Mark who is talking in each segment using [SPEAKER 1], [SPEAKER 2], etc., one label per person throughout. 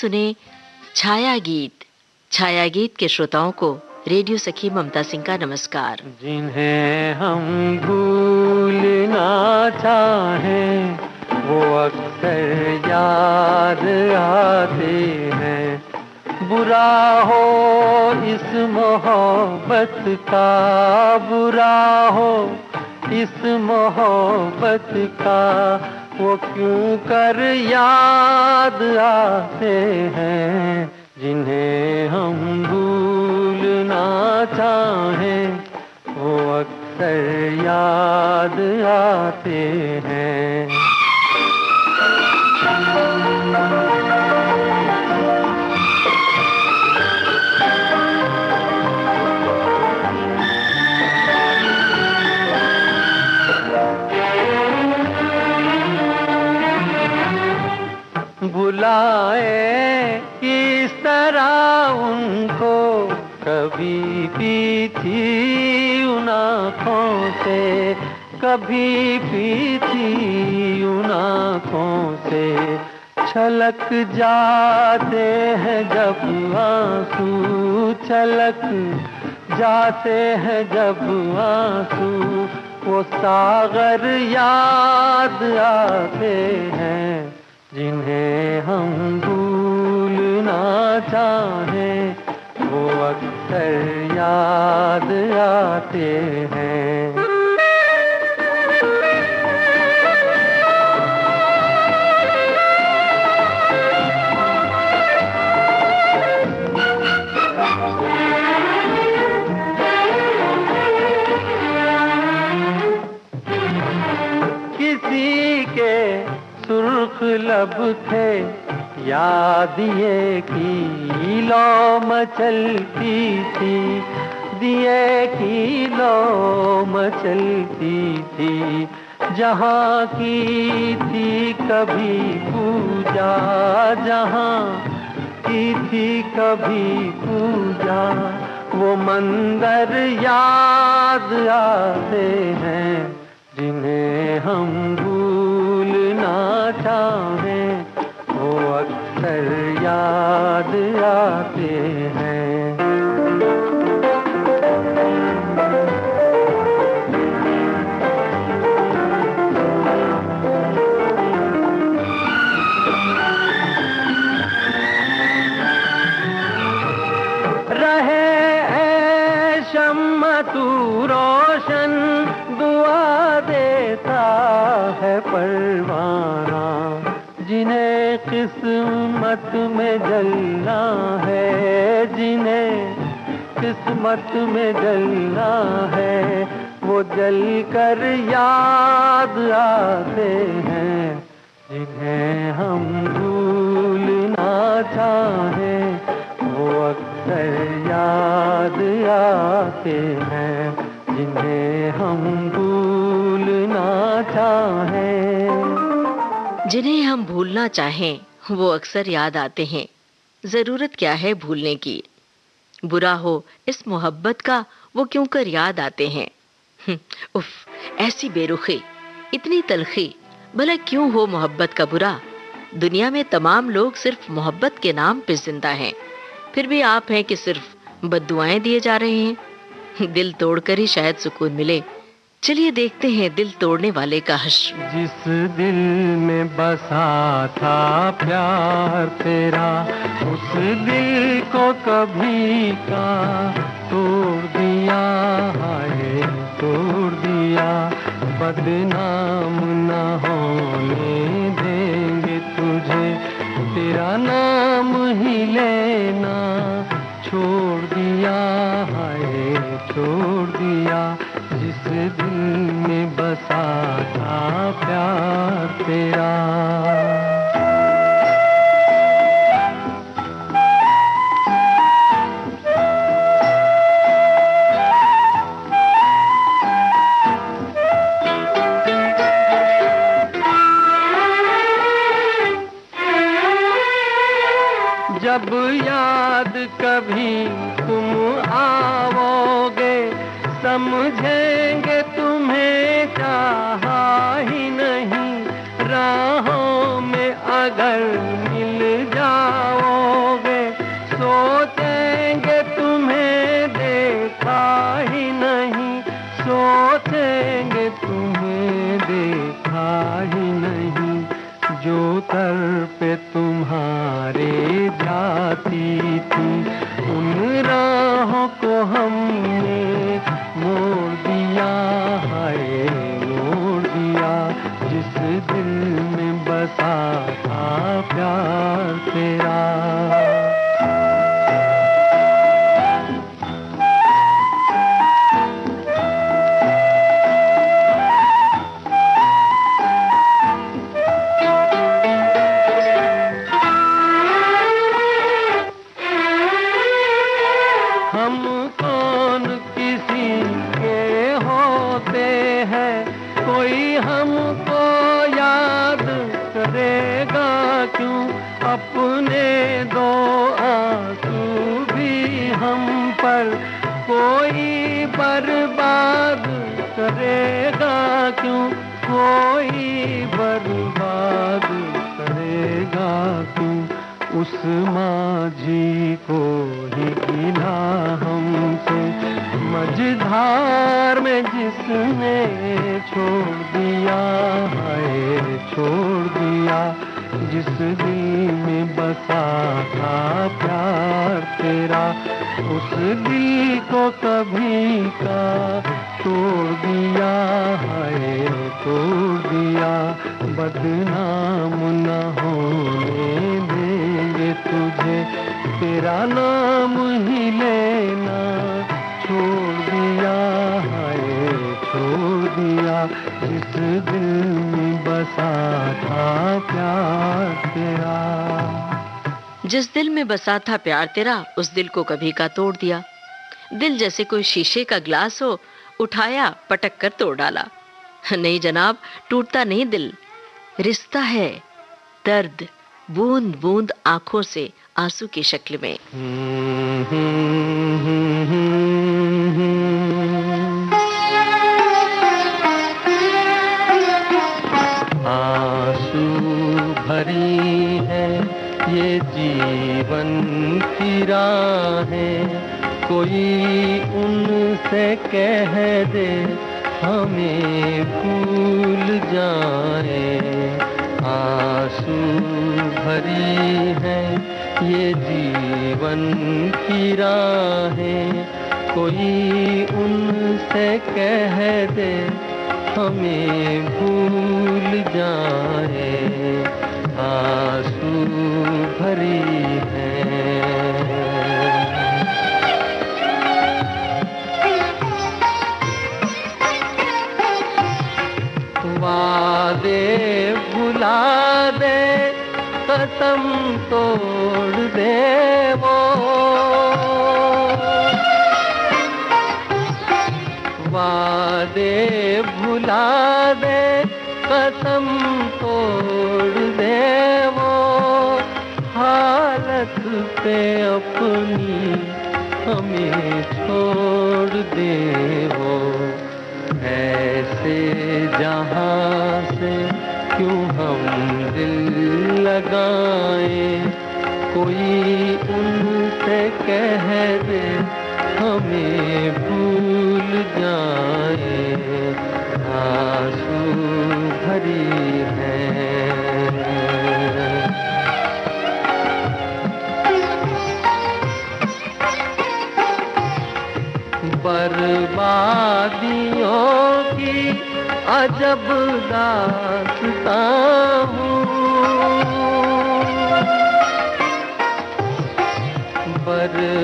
[SPEAKER 1] सुने छाया गीत छाया गीत के श्रोताओं को रेडियो सखी ममता सिंह का नमस्कार।
[SPEAKER 2] जिन्हें हम भूलना चाहें, वो अक्सर याद आते हैं। बुरा हो इस मोहब्बत का, बुरा हो इस मोहब्बत का वो क्यों कर याद आते हैं, जिन्हें हम भूलना चाहें, वो अक्सर याद आते हैं। बुलाए किस तरह उनको कभी थी उन आँखों से, कभी थी उन आँखों से। छलक जाते हैं जब आँसू, छलक जाते हैं जब आँसू। वो सागर याद आते हैं। जिन्हें हम भूलना चाहें वो अक्सर याद आते हैं। सुर्ख लब थे याद ये की लो मचलती थी, दिए की लो मचलती थी, जहाँ की थी कभी पूजा, जहाँ की थी कभी पूजा, वो मंदिर याद आते हैं, जिन्हें हम चाहें वो अक्सर याद आते हैं। जिन्हें किस्मत में जलना है जिन्हें किस्मत में जलना है, वो जल कर याद आते हैं। जिन्हें हम भूलना चाहें, वो अक्सर याद आते हैं। जिन्हें हम भूलना चाहें।
[SPEAKER 1] जिन्हें हम भूलना चाहें वो अक्सर याद आते हैं। ज़रूरत क्या है भूलने की? बुरा हो इस मोहब्बत का वो क्यों कर याद आते हैं? हम्म, उफ ऐसी बेरुखी इतनी तलखी भला क्यों हो मोहब्बत का बुरा? दुनिया में तमाम लोग सिर्फ़ मोहब्बत के नाम पे ज़िंदा हैं। फिर भी आप हैं कि सिर्फ़ बददुआएँ दिए जा रहे हैं? दिल तोड़कर ही शायद सुकून मिले। चलिए देखते हैं दिल तोड़ने वाले का हश्र
[SPEAKER 2] जिस दिल में बसा था प्यार तेरा, उस दिल को कभी का तोड़ दिया हाय, तोड़ दिया। बदनाम न होने देंगे तुझे, तेरा नाम ही लेना। छोड़ दिया हाय, छोड़ दिया। जिस माझी को ही गिला हमसे। मझधार में जिसने छोड़ दिया है, छोड़ दिया। जिस दिल में बसा था प्यार तेरा, उस दिल को कभी का तोड़ दिया है, तोड़ दिया। बदनाम न होने तुझे तेरा नाम ही लेना। छोड़ दिया है, छोड़ दिया। जिस दिल में बसा था प्यार तेरा।
[SPEAKER 1] जिस दिल में बसा था प्यार तेरा, उस दिल को कभी का तोड़ दिया। दिल जैसे कोई शीशे का ग्लास हो, उठाया, पटक कर तोड़ डाला। नहीं जनाब, टूटता नहीं दिल, रिश्ता है दर्द। बूंद बूंद आँखों से आँसू की शक्ल में।
[SPEAKER 2] आँसू भरी है, ये जीवन की राहें कोई उनसे कह दे, हमें भूल जाए। आँसू भरी है, ये जीवन की राहें। कोई उनसे कह दे, हमें भूल जाए। आँसू भरी है। वादे भुला दे कसम तोड़ दे वो वादे भुला दे, कसम तोड़ दे वो हालत पे अपनी हमें छोड़ दे वो ऐसे जहाँ लगाए। कोई उनसे कह दे हमें भूल जाए। आँसू भरी है। बर्बादियों की अजब दास्ता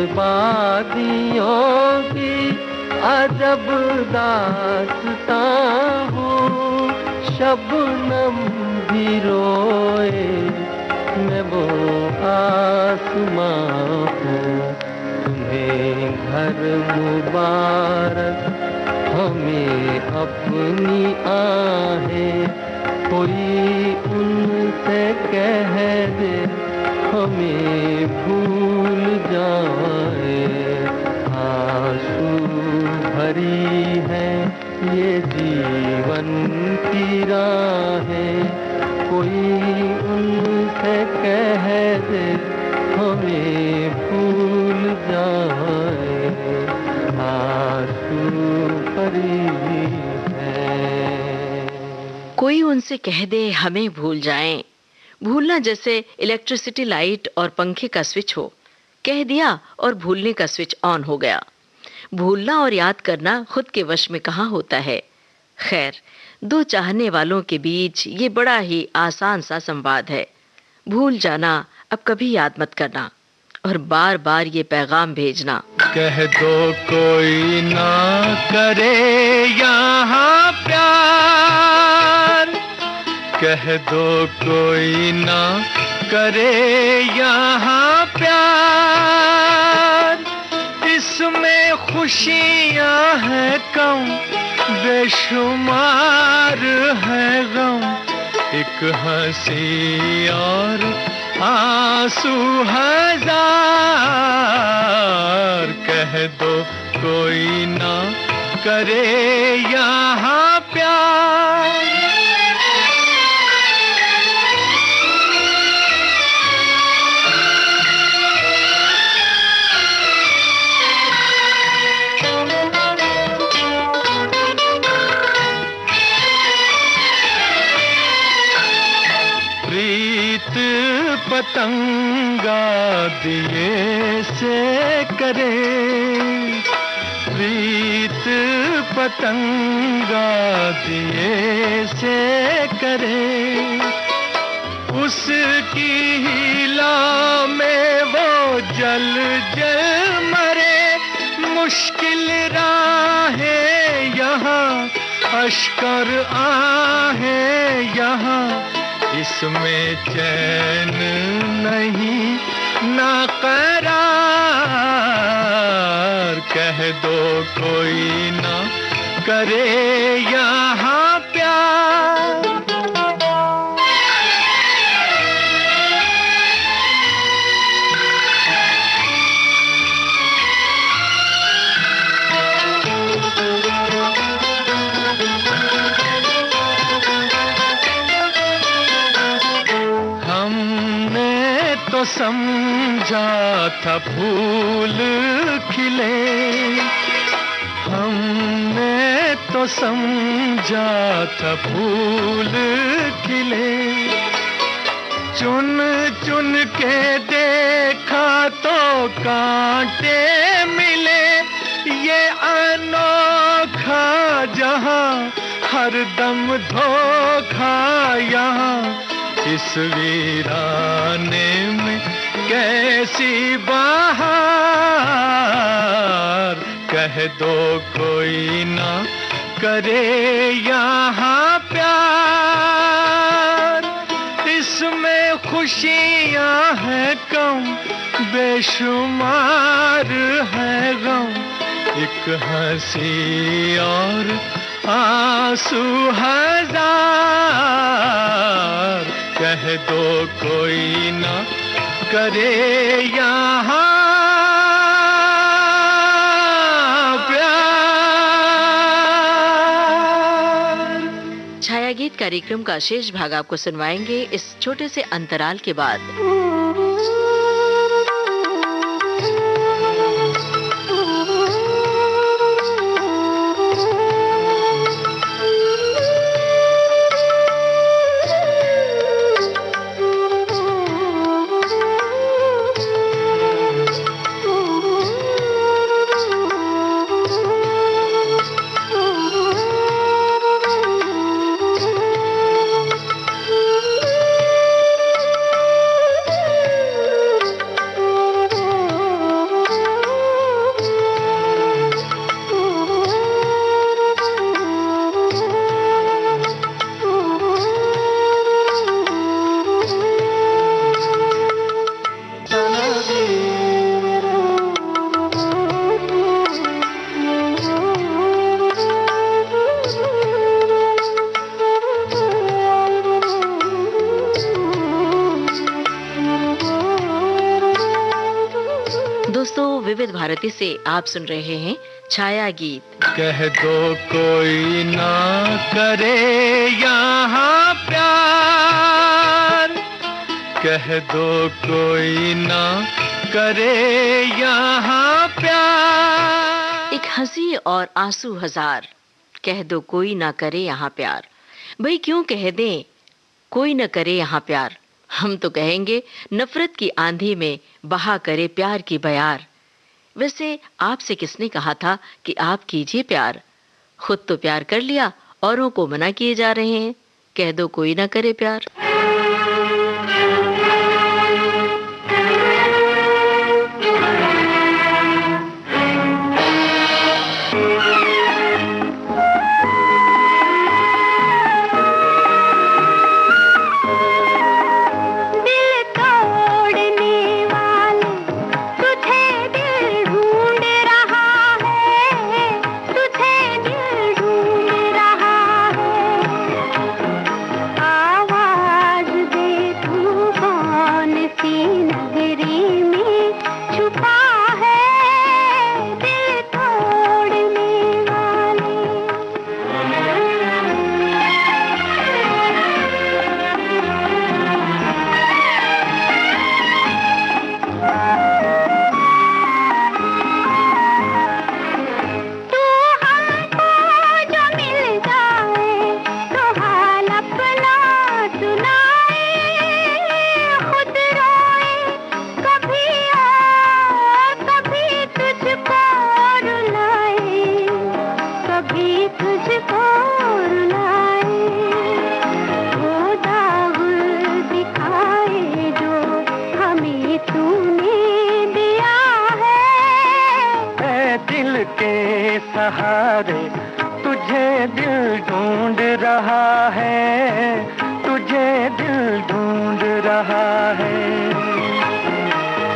[SPEAKER 2] बर्बादियों की अजब दास्ता हूँ। शबनम भी रोए मैं वो आसमां हूँ। तुम्हें घर मुबारक, हमें अपनी आहें। कोई उनसे कह दे हमें भूल जाए। आँसू भरी है ये जीवन की राहें। कोई उनसे कह दे, हमें भूल जाए। आँसू भरी है।
[SPEAKER 1] कोई उनसे कह दे, हमें भूल जाएँ। भूलना जैसे इलेक्ट्रिसिटी लाइट और पंखे का स्विच हो। कह दिया और भूलने का स्विच ऑन हो गया। भूलना और याद करना खुद के वश में कहाँ होता है? खैर, दो चाहने वालों के बीच ये बड़ा ही आसान सा संवाद है। भूल जाना, अब कभी याद मत करना और बार बार ये पैगाम भेजना।
[SPEAKER 3] कह दो कोई ना करे यहाँ कह दो कोई ना करे यहाँ प्यार। इसमें खुशियाँ हैं कम, बेशुमार है गम। एक हँसी और आँसू हज़ार। कह दो कोई ना करे यहाँ प्यार। पतंगा दिए से करे। प्रीत पतंगा दिए से करे। उसकी हिला में वो जल जल मरे। मुश्किल राहें यहाँ, अश्कर आहे यहाँ। इसमें चैन नहीं ना करार। कह दो कोई ना करे यहाँ। समझा था फूल खिले। हमने तो समझा था फूल खिले। चुन चुन के देखा तो कांटे मिले। ये अनोखा जहाँ, हर दम धोखा यहाँ। इस वीराने में कैसी बाहर? कह दो कोई ना करे यहाँ प्यार। इसमें खुशियाँ हैं कम, बेशुमार है गम। एक हँसी और आँसू हज़ार। कह दो कोई ना करे यहाँ
[SPEAKER 1] छाया गीत कार्यक्रम का शेष भाग आपको सुनवाएँगे इस छोटे से अंतराल के बाद। भारती से आप सुन रहे हैं छाया गीत
[SPEAKER 3] कह दो कोई ना करे यहाँ प्यार। कह दो कोई ना करे यहाँ प्यार।
[SPEAKER 1] एक हँसी और आँसू हज़ार। कह दो कोई ना करे यहाँ प्यार। भाई क्यों कह दें कोई ना करे यहाँ प्यार?
[SPEAKER 4] हम तो कहेंगे नफरत की आंधी में बहा करे प्यार की बयार। वैसे आपसे किसने कहा था कि आप कीजिए प्यार? खुद तो प्यार कर लिया, औरों को मना किए जा रहे हैं। कह दो कोई ना करे प्यार।
[SPEAKER 3] रहा है, तुझे दिल ढूंढ रहा है।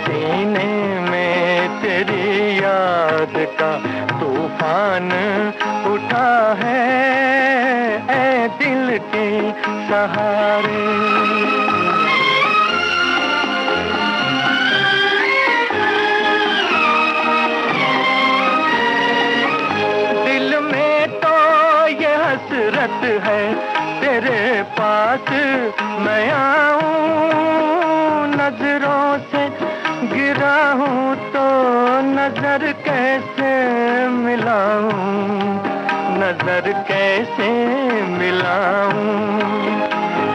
[SPEAKER 3] सीने में तेरी याद का तूफ़ान उठा है ए दिल के सहारे। पास मैं आऊँ, नज़रों से गिरा हूँ तो नज़र कैसे मिलाऊं? नज़र कैसे मिलाऊं?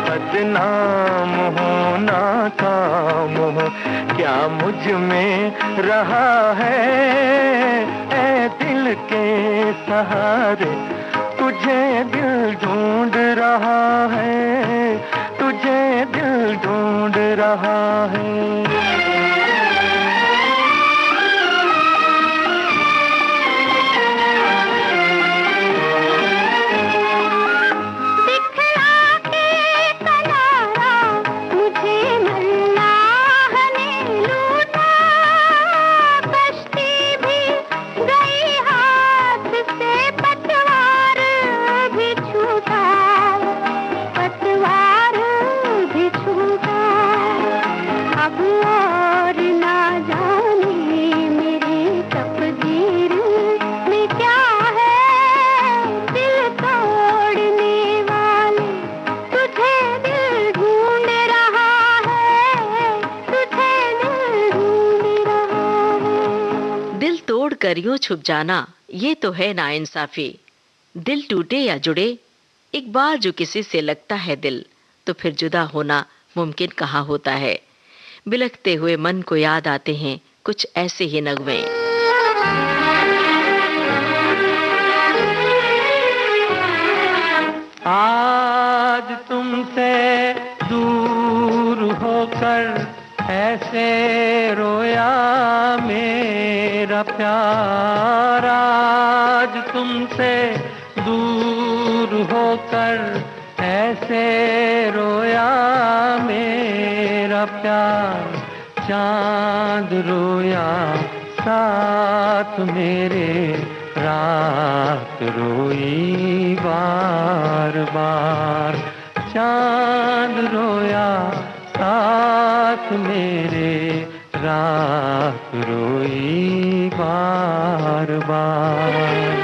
[SPEAKER 3] बदनाम होना काम हो क्या मुझमें रहा है? ए दिल के सहारे तुझे दिल ढूंढ रहा है। रहा है।
[SPEAKER 4] कर यूँ छुप जाना, ये तो है ना इंसाफी दिल टूटे या जुड़े, एक बार जो किसी से लगता है दिल तो फिर जुदा होना मुमकिन कहाँ होता है। बिलखते हुए मन को याद आते हैं, कुछ ऐसे ही नगमे
[SPEAKER 3] आज तुमसे दूर होकर ऐसे मेरा प्यार आज तुमसे दूर होकर ऐसे रोया मेरा प्यार। चाँद रोया, साथ मेरे रात रोई बार बार चाँद रोया, साथ मेरे रात रोई बार बार।